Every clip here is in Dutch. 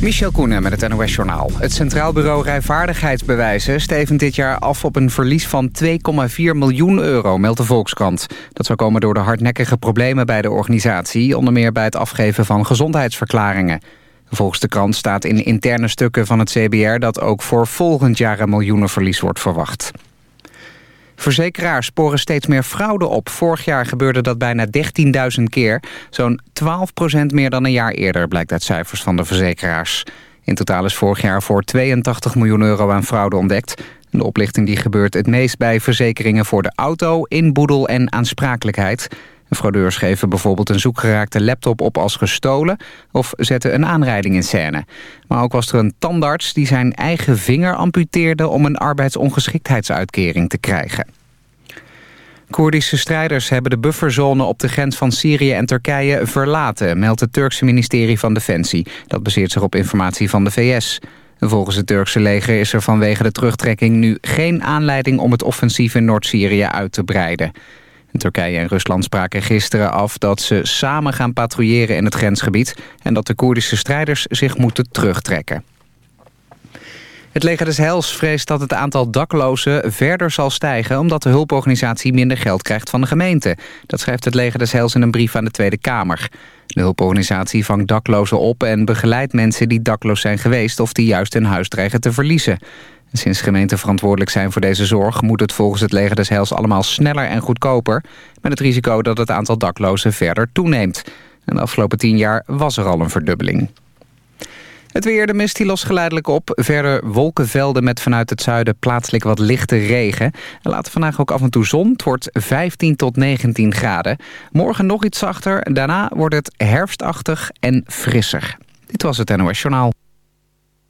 Michel Koenen met het NOS-journaal. Het Centraal Bureau Rijvaardigheidsbewijzen stevend dit jaar af op een verlies van 2,4 miljoen euro, meldt de Volkskrant. Dat zou komen door de hardnekkige problemen bij de organisatie, onder meer bij het afgeven van gezondheidsverklaringen. Volgens de krant staat in interne stukken van het CBR dat ook voor volgend jaar een miljoenenverlies wordt verwacht. Verzekeraars sporen steeds meer fraude op. Vorig jaar gebeurde dat bijna 13.000 keer. Zo'n 12% meer dan een jaar eerder, blijkt uit cijfers van de verzekeraars. In totaal is vorig jaar voor 82 miljoen euro aan fraude ontdekt. De oplichting die gebeurt het meest bij verzekeringen voor de auto, inboedel en aansprakelijkheid. Fraudeurs geven bijvoorbeeld een zoekgeraakte laptop op als gestolen... of zetten een aanrijding in scène. Maar ook was er een tandarts die zijn eigen vinger amputeerde... om een arbeidsongeschiktheidsuitkering te krijgen. Koerdische strijders hebben de bufferzone op de grens van Syrië en Turkije verlaten, meldt het Turkse ministerie van Defensie. Dat baseert zich op informatie van de VS. Volgens het Turkse leger is er vanwege de terugtrekking nu geen aanleiding om het offensief in Noord-Syrië uit te breiden. Turkije en Rusland spraken gisteren af dat ze samen gaan patrouilleren in het grensgebied... en dat de Koerdische strijders zich moeten terugtrekken. Het leger des Heils vreest dat het aantal daklozen verder zal stijgen... omdat de hulporganisatie minder geld krijgt van de gemeente. Dat schrijft het leger des Heils in een brief aan de Tweede Kamer. De hulporganisatie vangt daklozen op en begeleidt mensen die dakloos zijn geweest... of die juist hun huis dreigen te verliezen. Sinds gemeenten verantwoordelijk zijn voor deze zorg... moet het volgens het leger des Heils allemaal sneller en goedkoper... met het risico dat het aantal daklozen verder toeneemt. En de afgelopen tien jaar was er al een verdubbeling. Het weer, de mist die los geleidelijk op. Verder wolkenvelden met vanuit het zuiden plaatselijk wat lichte regen. En later vandaag ook af en toe zon. Het wordt 15 tot 19 graden. Morgen nog iets zachter. Daarna wordt het herfstachtig en frisser. Dit was het NOS Journaal.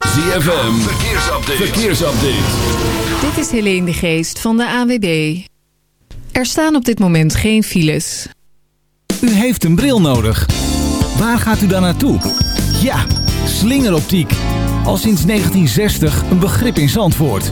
ZFM, verkeersupdate. verkeersupdate. Dit is Helene de Geest van de AWB. Er staan op dit moment geen files. U heeft een bril nodig. Waar gaat u dan naartoe? Ja, slingeroptiek. Al sinds 1960 een begrip in Zandvoort.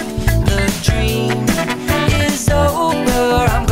dream is over. I'm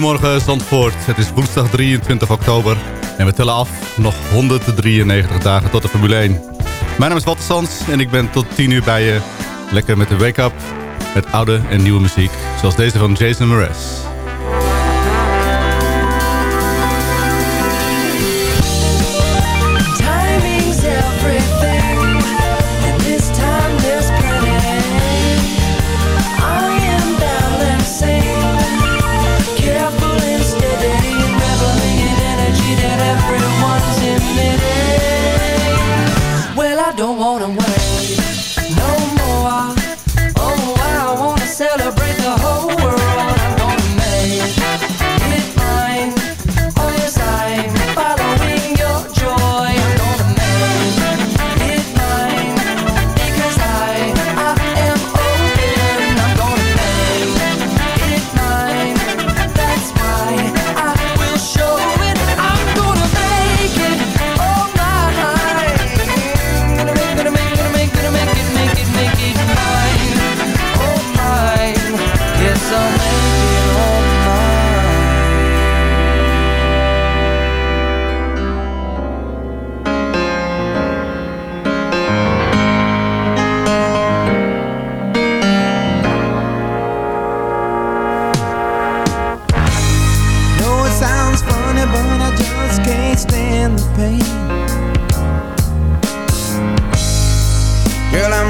Goedemorgen Zandvoort. Het is woensdag 23 oktober en we tellen af nog 193 dagen tot de Formule 1. Mijn naam is Walter Sands en ik ben tot 10 uur bij je. Lekker met de wake-up, met oude en nieuwe muziek, zoals deze van Jason Mraz.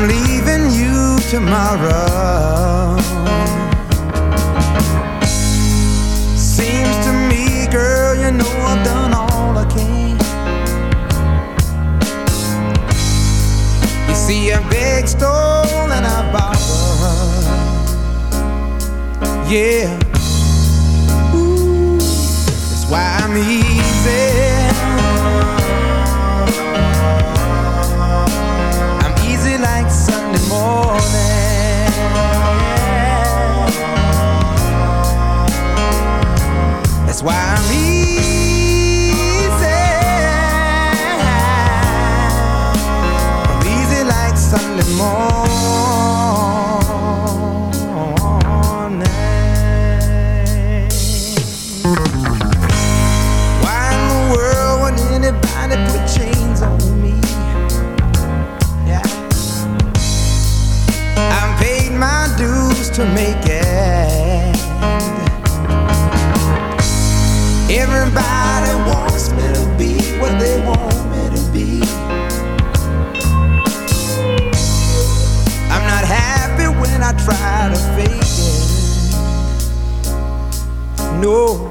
I'm leaving you tomorrow. Seems to me, girl, you know I've done all I can. You see, I beg, stole, and I borrowed Yeah. Ooh, that's why I'm easy. to make it. Everybody wants me to be what they want me to be. I'm not happy when I try to fake it. No.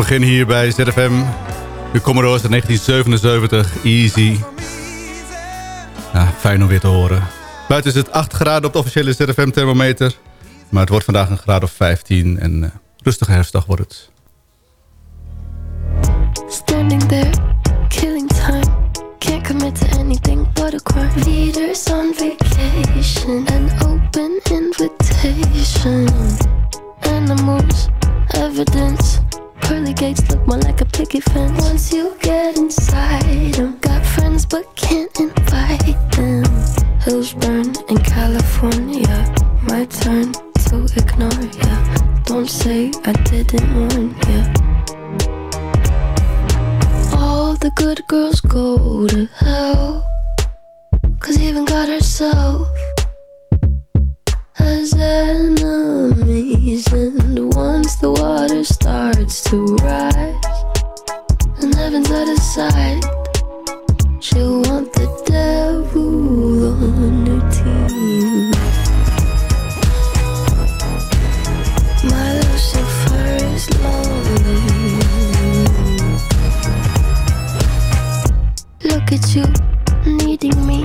Begin hier bij ZFM. De Commodores uit 1977, Easy. Fijn om weer te horen. Buiten is het 8 graden op de officiële ZFM-thermometer. Maar het wordt vandaag een graad of 15 en uh, rustige herfstdag wordt het. Standing there, killing time. Can't commit to anything but a crime. Leaders on vacation, an open invitation. Animals, evidence. Pearly gates look more like a picket fence. Once you get inside them, got friends but can't invite them. Hills burn in California. My turn to ignore ya. Don't say I didn't warn ya. All the good girls go to hell. Cause even God herself has enemies. And once the water starts to rise, and heaven's out of sight, she'll want the devil on her team. My Lucifer is lonely. Look at you, needing me.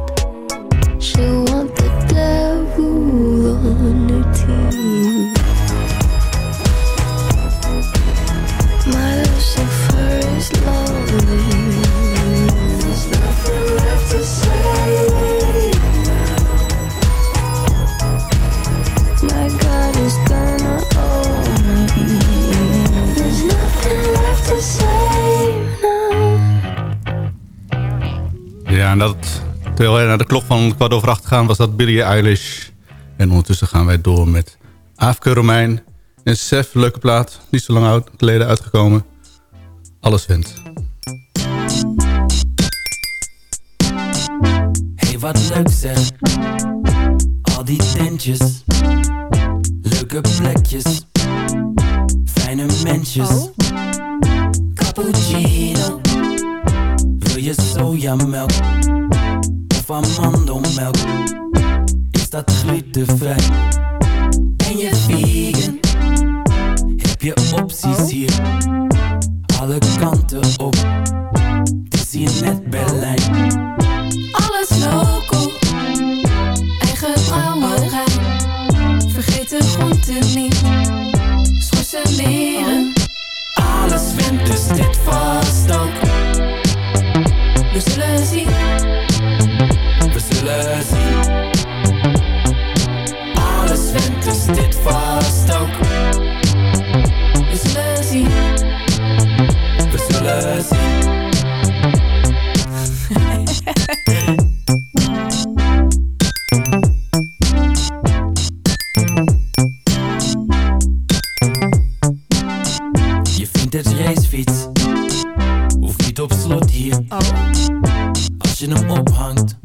wij naar de klok van kwart over acht gaan, was dat Billie Eilish. En ondertussen gaan wij door met Aafke Romein en Sef, leuke plaat. Niet zo lang oud, geleden uitgekomen. Alles vindt. Hey, wat leuk zeg. Al die tentjes. Leuke plekjes. Fijne mensjes. Cappuccino. Wil je sojamelk? Amandelmelk? Is dat glutenvrij? Ben je vegan? Heb je opties hier? Alle kanten op. Het is hier net Berlijn. Alles local, eigen brouwerij. Vergeet de groenten niet, schorsen leren. Alles wint, dus dit vast ook. Dit vast ook. we zullen zien. We zullen zien. Je vindt het racefiets Hoeft niet op slot hier Als je hem ophangt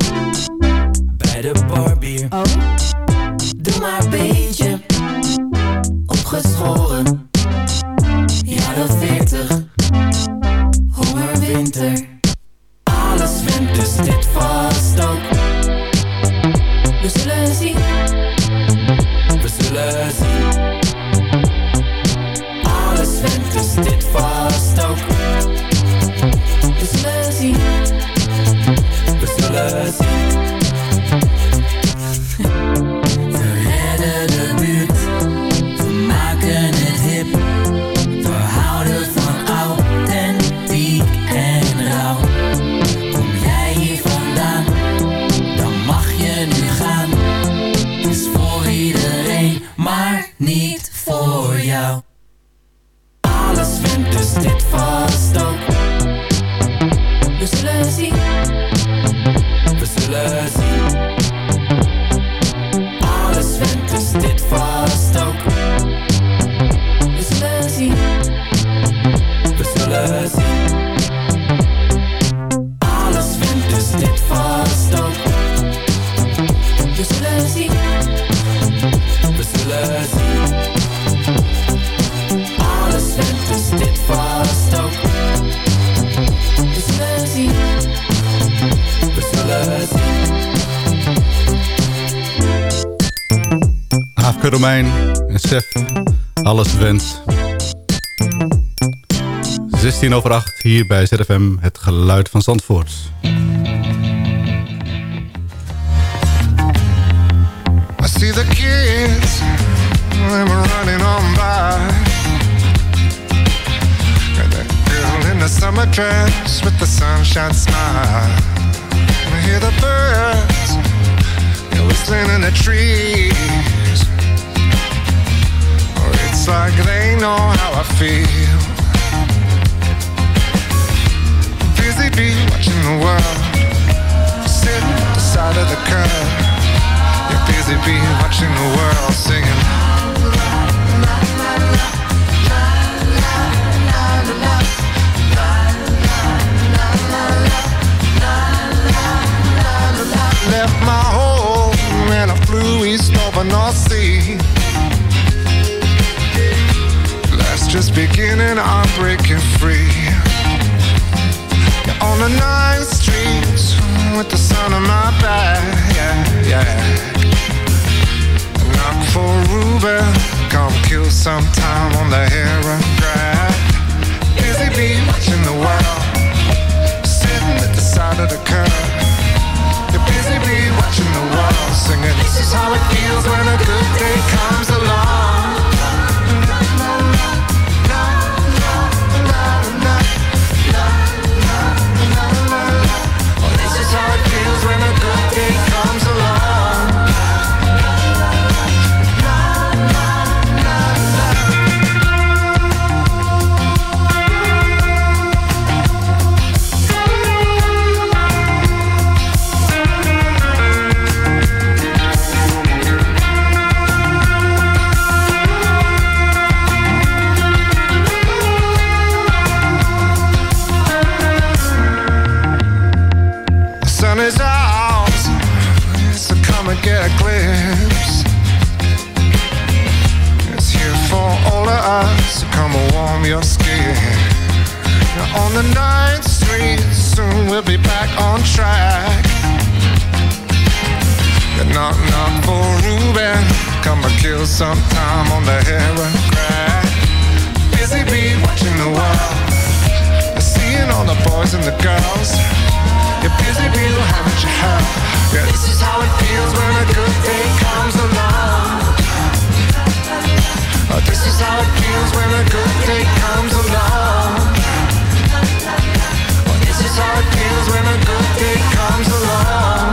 8 hier bij ZFM, het geluid van Zandvoort. I see the kids, them running on by. And that girl in the summer dress with the sunshine smile. I hear the birds, they're whistling in the trees. Oh, it's like they know how I feel. Busy bee watching uh, the world, sitting at the side of the curb. You're busy bee watching the world singing. Left my home and I flew east over North Sea. Life's just beginning, I'm breaking free. On the ninth streets with the sun on my back, yeah, yeah. Knock for Ruben, come kill some time on the heron. Busy bee watching the world, sitting at the side of the curb. You're busy bee watching the world, singing. This is how it feels when a good day comes along. Your skin. On the ninth street, soon we'll be back on track. Yeah, knock knock for Ruben, come and kill some time on the heron crack. Busy bee watching the world, seeing all the boys and the girls. You're busy, people, haven't you heard? Yeah, this is how it feels when a good day comes along. This is how it feels when a good day comes along. This is how it feels when a good day comes along.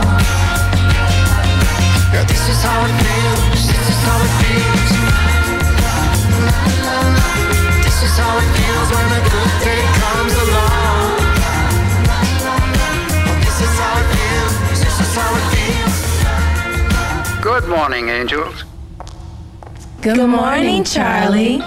Yeah, this is how it feels. This is how it feels. This is how it feels when a good day comes along. This is how it feels. This is how it feels. Good morning, angels. Good morning, Charlie.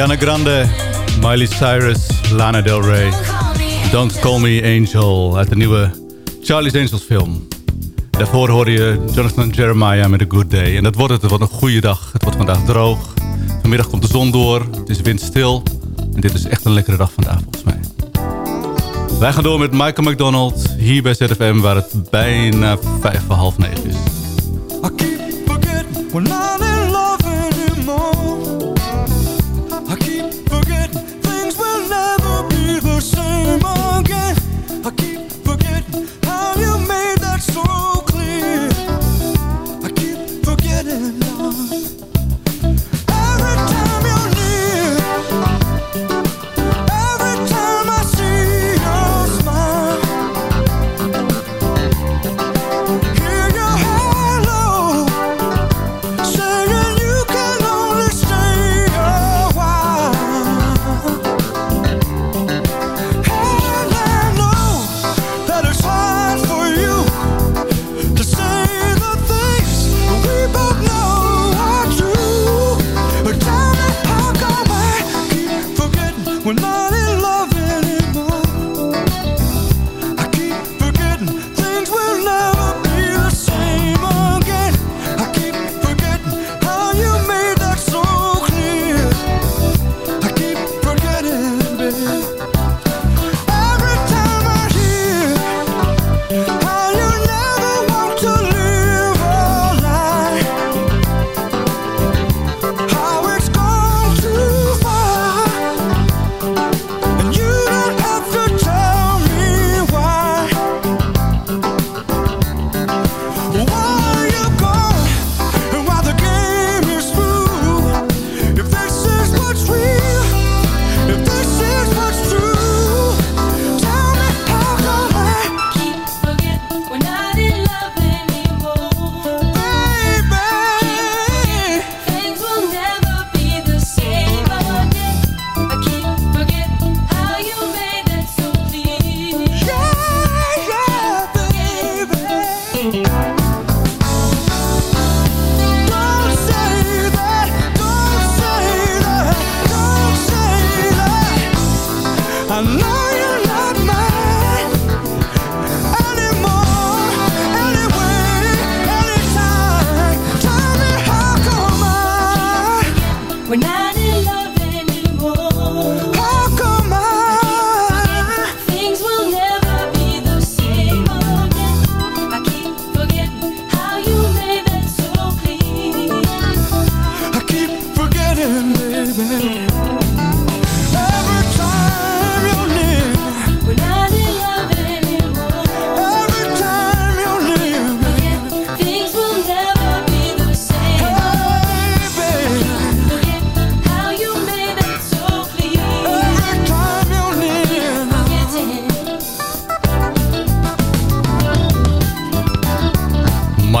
Ariana Grande, Miley Cyrus, Lana Del Rey. Don't Call Me Angel uit de nieuwe Charlie's Angels film. Daarvoor hoorde je Jonathan Jeremiah met A Good Day. En dat wordt het, wat een goede dag. Het wordt vandaag droog. Vanmiddag komt de zon door, het is windstil. En dit is echt een lekkere dag vandaag volgens mij. Wij gaan door met Michael McDonald hier bij ZFM waar het bijna vijf voor half negen is.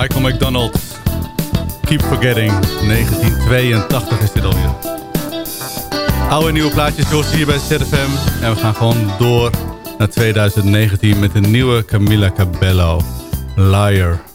Michael McDonald. Keep Forgetting, 1982 is dit alweer. Oude en nieuwe plaatjes, zoals hier bij ZFM. En we gaan gewoon door naar 2019 met de nieuwe Camilla Cabello. Liar.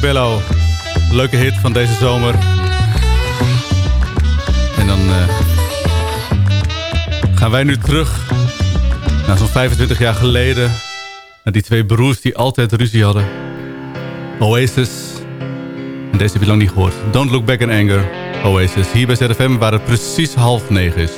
Bello. Leuke hit van deze zomer. En dan eh, gaan wij nu terug naar zo'n 25 jaar geleden. Naar die twee broers die altijd ruzie hadden. Oasis. En deze heb je lang niet gehoord. Don't Look Back in Anger. Oasis. Hier bij ZFM waar het precies half negen is.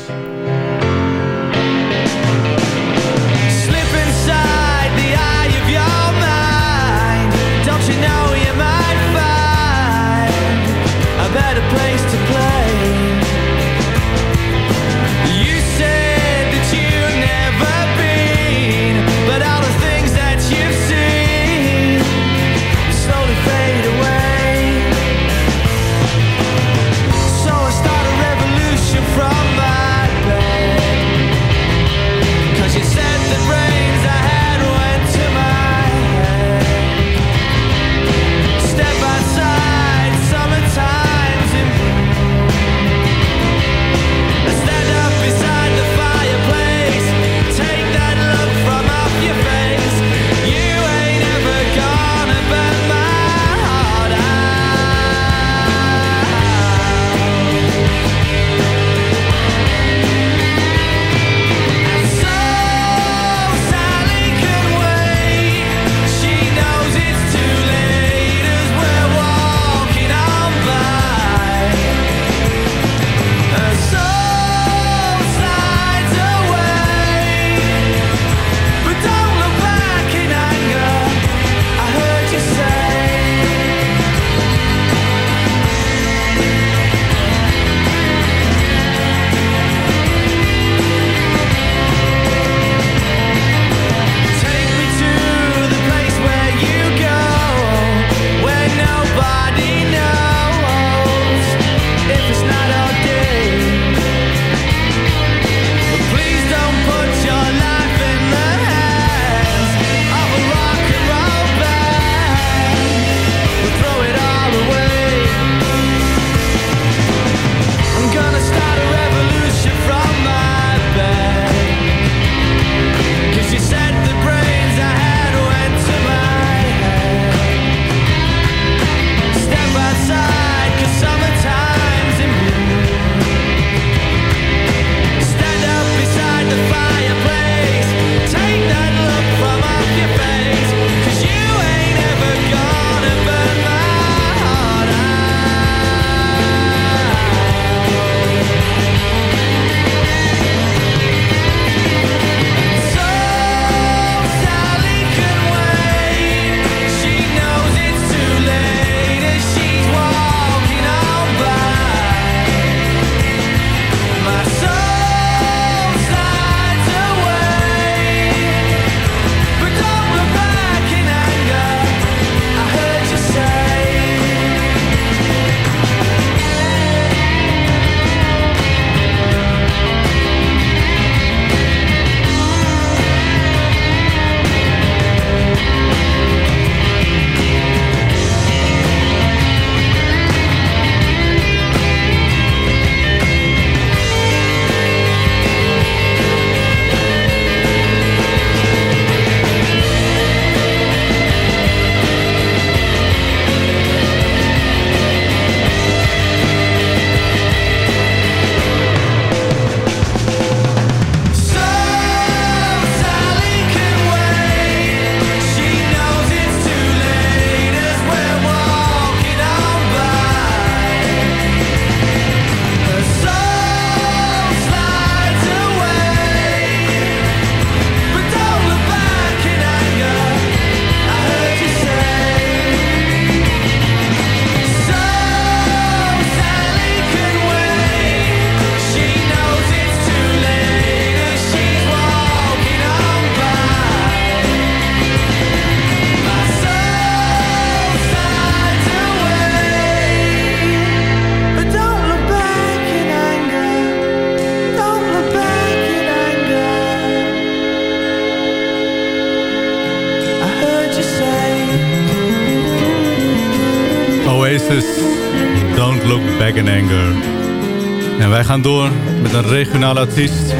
Gaan door met een regionale artiest.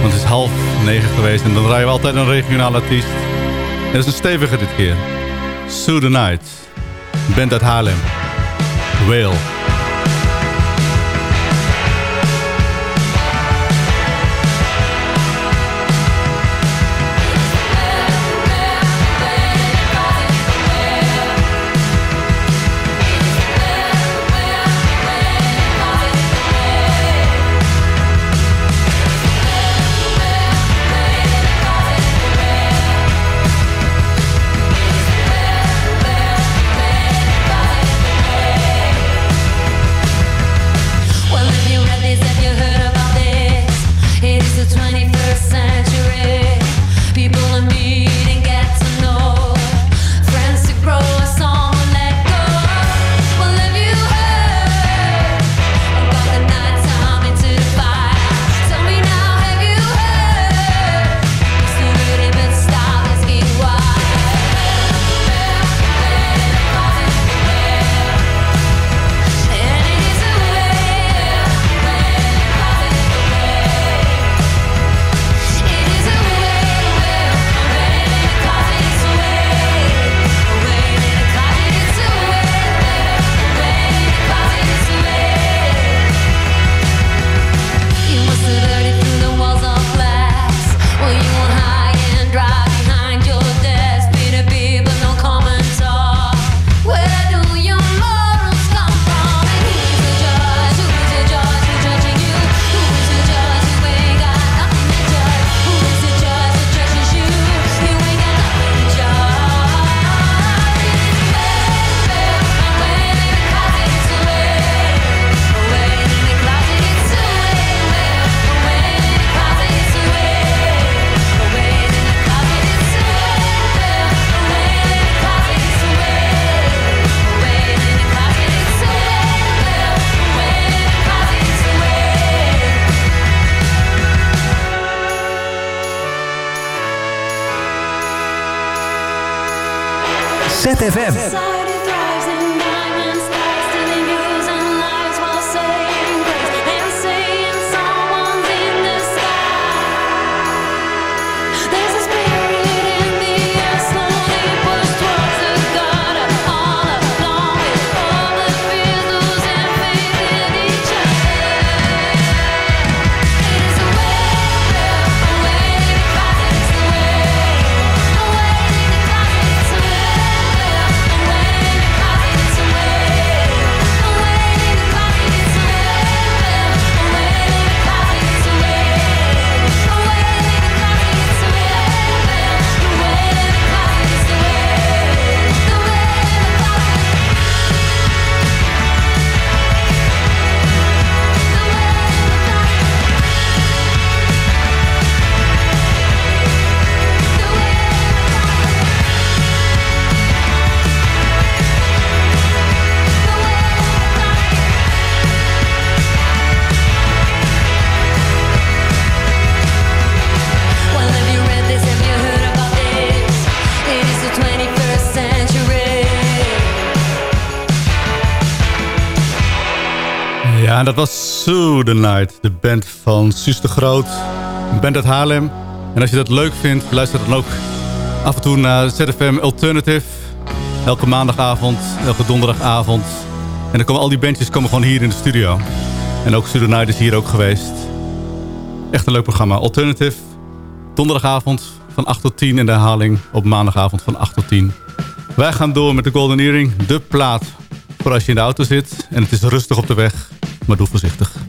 Want het is half negen geweest en dan draaien we altijd een regionale artiest. En dat is een stevige dit keer. Sue the Night. Band uit Haarlem. Whale. FM. Dat was Sue the Night. De band van Suus de Groot. Een band uit Haarlem. En als je dat leuk vindt, luister dan ook af en toe naar ZFM Alternative. Elke maandagavond, elke donderdagavond. En dan komen al die bandjes komen gewoon hier in de studio. En ook Sue the Night is hier ook geweest. Echt een leuk programma. Alternative. Donderdagavond van 8 tot 10 en de herhaling op maandagavond van 8 tot 10. Wij gaan door met de Golden Earring. De plaat voor als je in de auto zit. En het is rustig op de weg. Maar doe voorzichtig.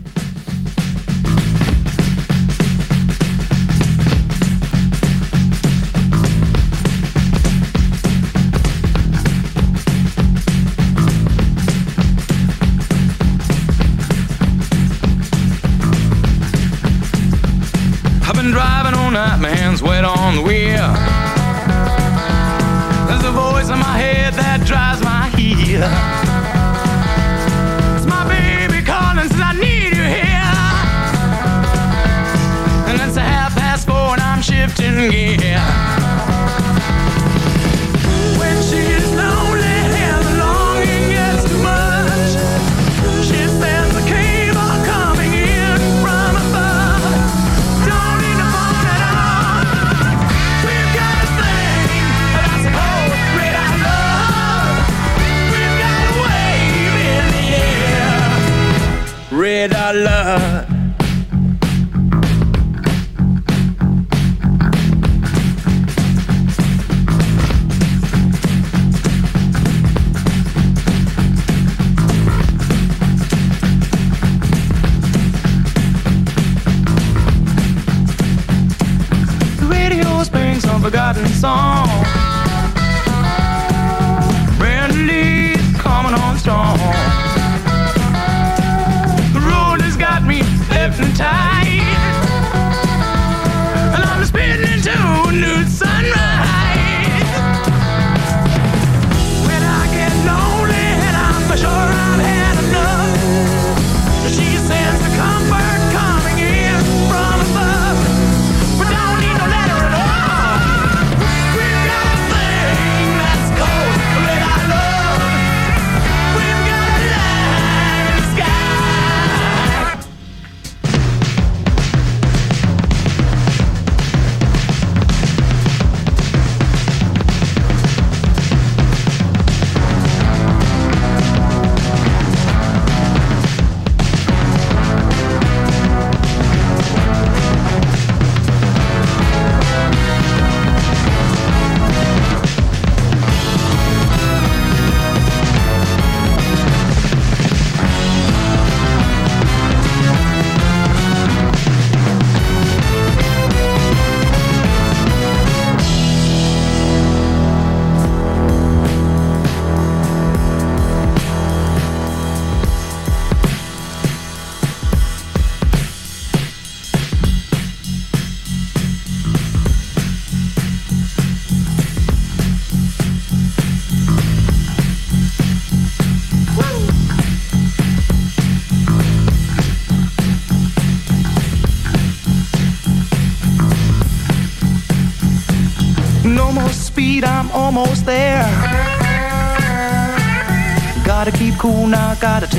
yeah.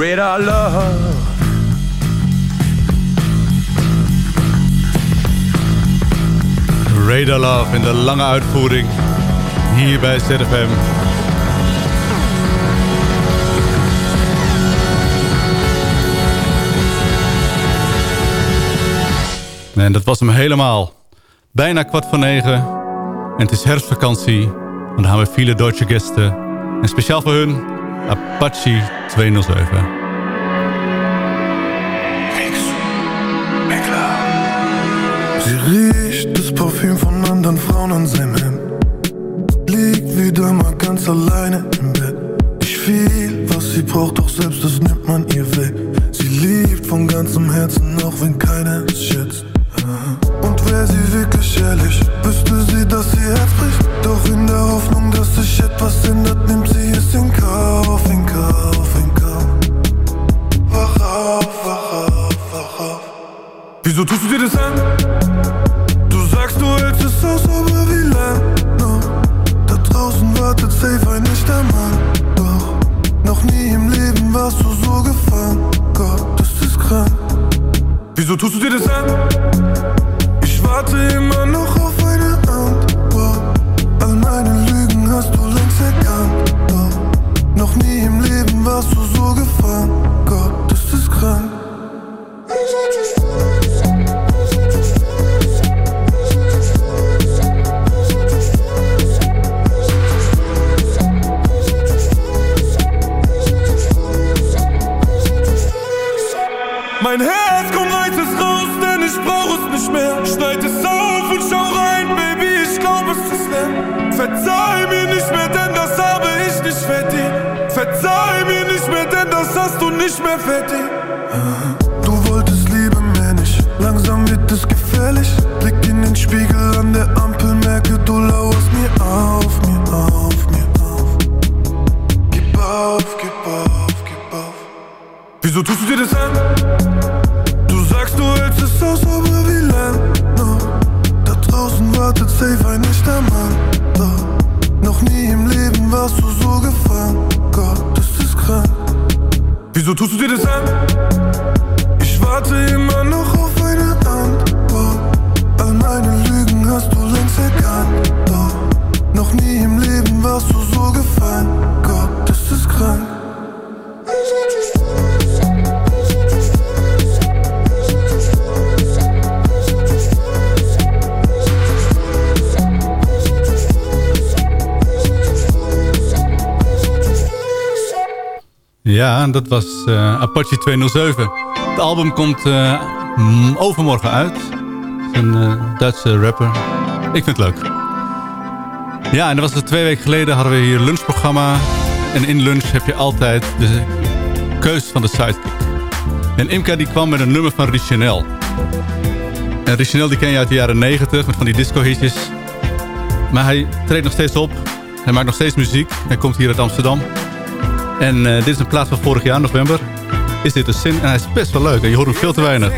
Eye love. Radar Love in de lange uitvoering hier bij ZFM. En dat was hem helemaal. Bijna kwart voor negen. En het is herfstvakantie. En dan gaan we viele Deutsche Gäste. En speciaal voor hun Apache 207. Sie riecht das Parfüm von anderen Frauen an seinem Hemd. Liegt wieder mal ganz alleine im Bett. Nicht viel, was sie braucht, doch selbst das nimmt man ihr weg. Sie liebt von ganzem Herzen, auch wenn keiner es schätzt. Und wäre sie wirklich ehrlich, wüsste sie, dass ihr Herz bricht. Doch in der Hoffnung, dass sich etwas ändert, nimmt sie es in Kauf, in Kauf, in Kauf. Wach auf, wach auf, wach auf. Wieso tust du dir das an? Du sagst, du hältst es aus, aber wie lang noch? Da draußen wartet safe ein echter Mann. Doch noch nie im Leben warst du so gefangen. Gott, das ist krank. Wieso tust du dir das an? Ich warte immer noch auf eine Antwort. All meine Lügen hast du längst erkannt. Doch noch nie im Leben warst du so gefangen. Gott, das ist krank. Original. Live me fais Dat was eh, Apache 207. Het album komt eh, overmorgen uit. Een eh, Duitse rapper. Ik vind het leuk. Ja, en dat was het twee weken geleden hadden we hier een lunchprogramma. En in lunch heb je altijd de keus van de site. En Imka die kwam met een nummer van Richanel. En Richanel die ken je uit de jaren 90 met van die disco-hitjes. Maar hij treedt nog steeds op. Hij maakt nog steeds muziek. Hij komt hier uit Amsterdam. En eh, dit is een plaats van vorig jaar, november. Is dit een zin? En hij is best wel leuk. En je hoort hem veel te weinig.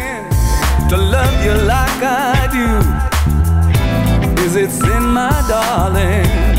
You like I do. Is my darling?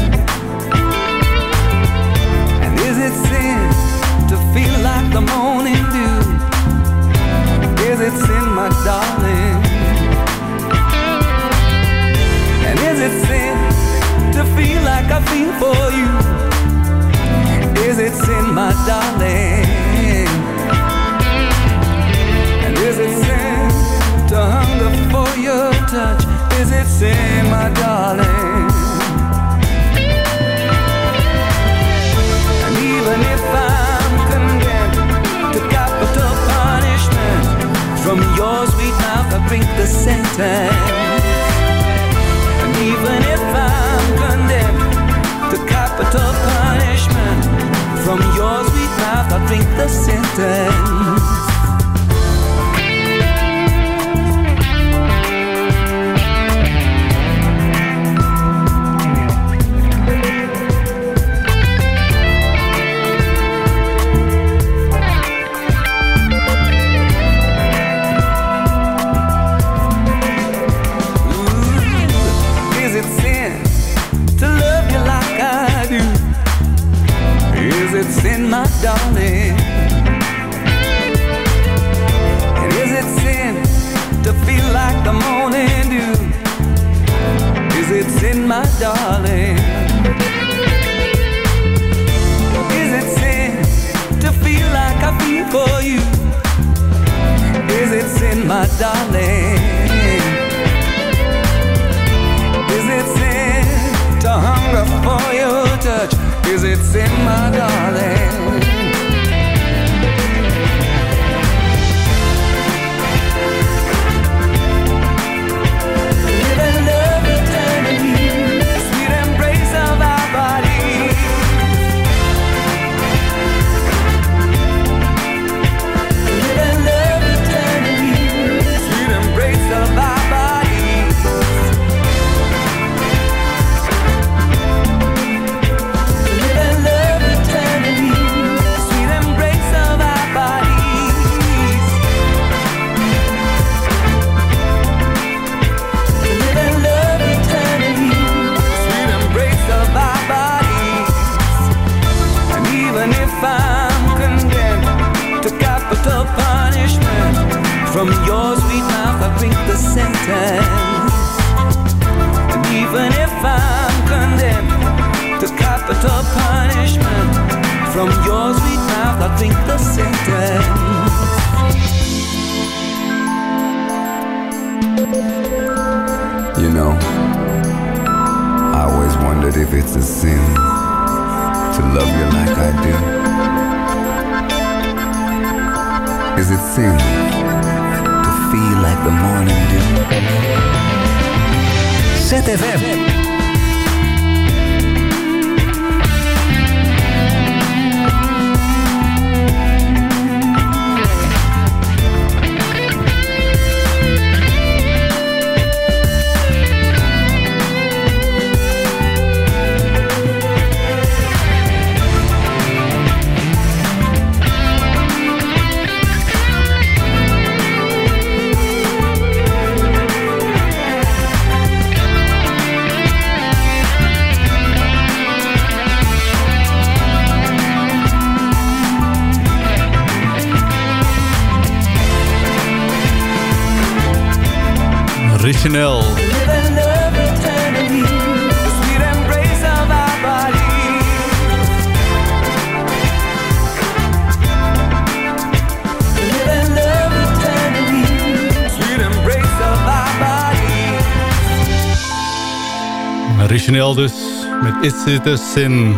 Origineel dus, met Is It a Sin.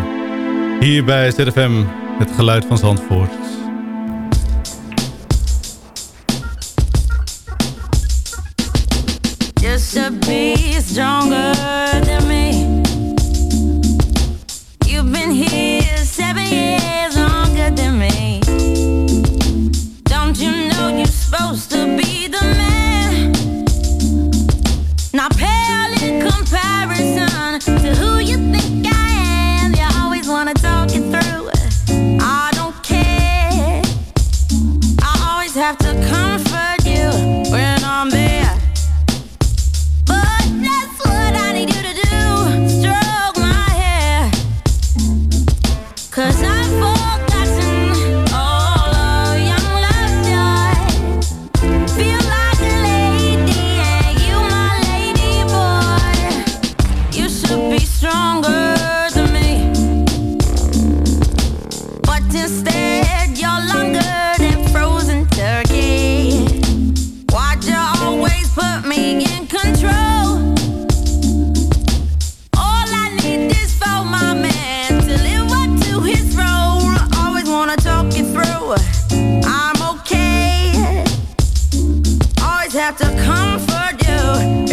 Hier bij ZFM, het geluid van Zandvoort. Comfort you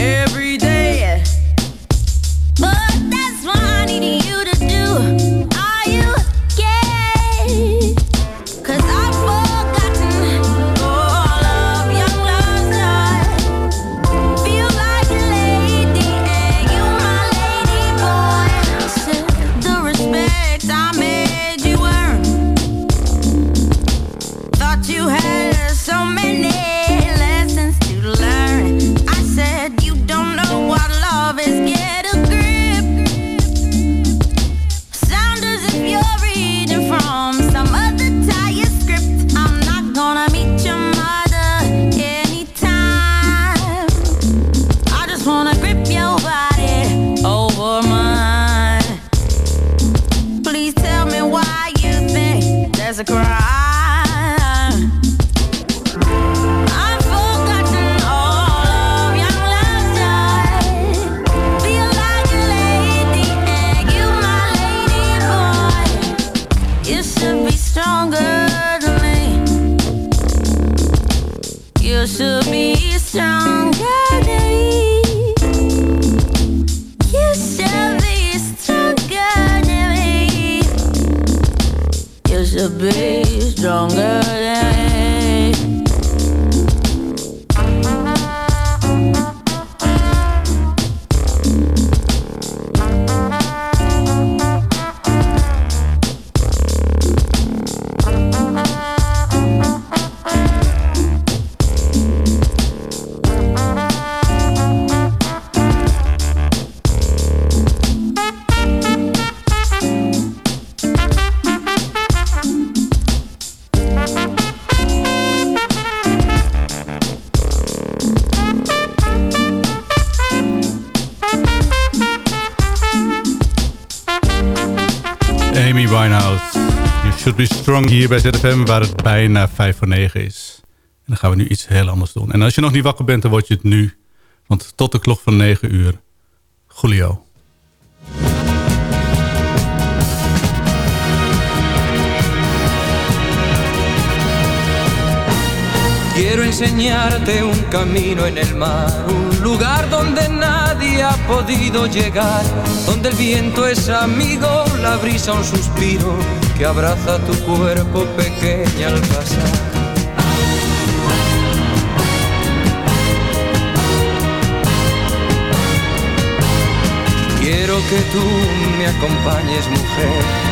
should be strong hier bij ZFM, waar het bijna 5 voor 9 is. En dan gaan we nu iets heel anders doen. En als je nog niet wakker bent, dan word je het nu. Want tot de klok van 9 uur, Julio. Quiero enseñarte un camino en el mar, un lugar donde nadie ha podido llegar, donde el viento es amigo, la brisa un suspiro que abraza tu cuerpo pequeña al pasar. Quiero que tú me acompañes, mujer,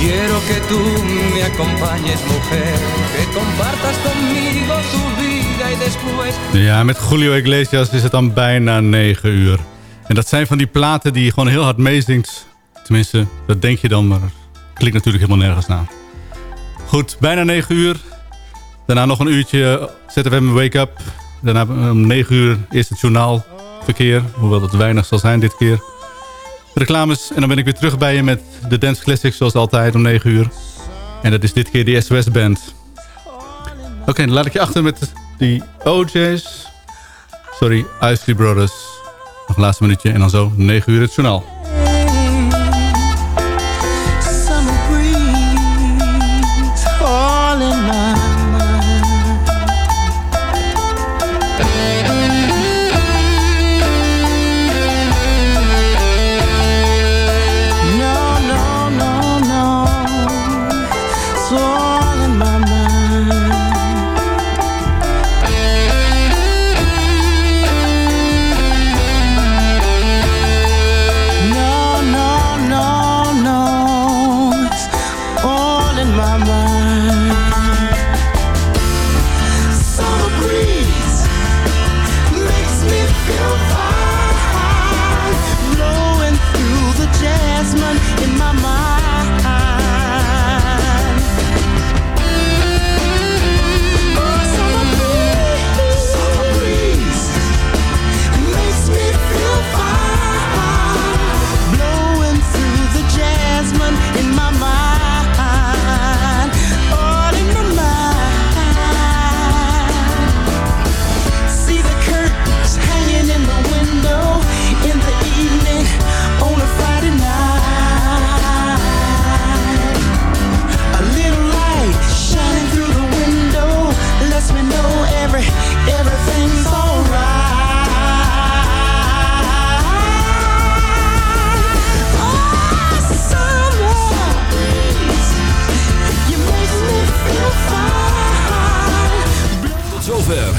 Quiero que tú me acompañes, mujer, que compartas conmigo tu vida y después... Ja, met Julio Iglesias is het dan bijna 9 uur. En dat zijn van die platen die je gewoon heel hard meezingt. Tenminste, dat denk je dan, maar klinkt natuurlijk helemaal nergens naar. Goed, bijna 9 uur. Daarna nog een uurtje ZFM Wake Up. Daarna om 9 uur eerst het journaal verkeer. Hoewel dat weinig zal zijn dit keer. Reclames. En dan ben ik weer terug bij je met de Dance Classics zoals altijd om 9 uur. En dat is dit keer de SOS Band. Oké, dan laat ik je achter met die OJ's. Sorry, Isley Brothers. Nog een laatste minuutje en dan zo 9 uur het journaal.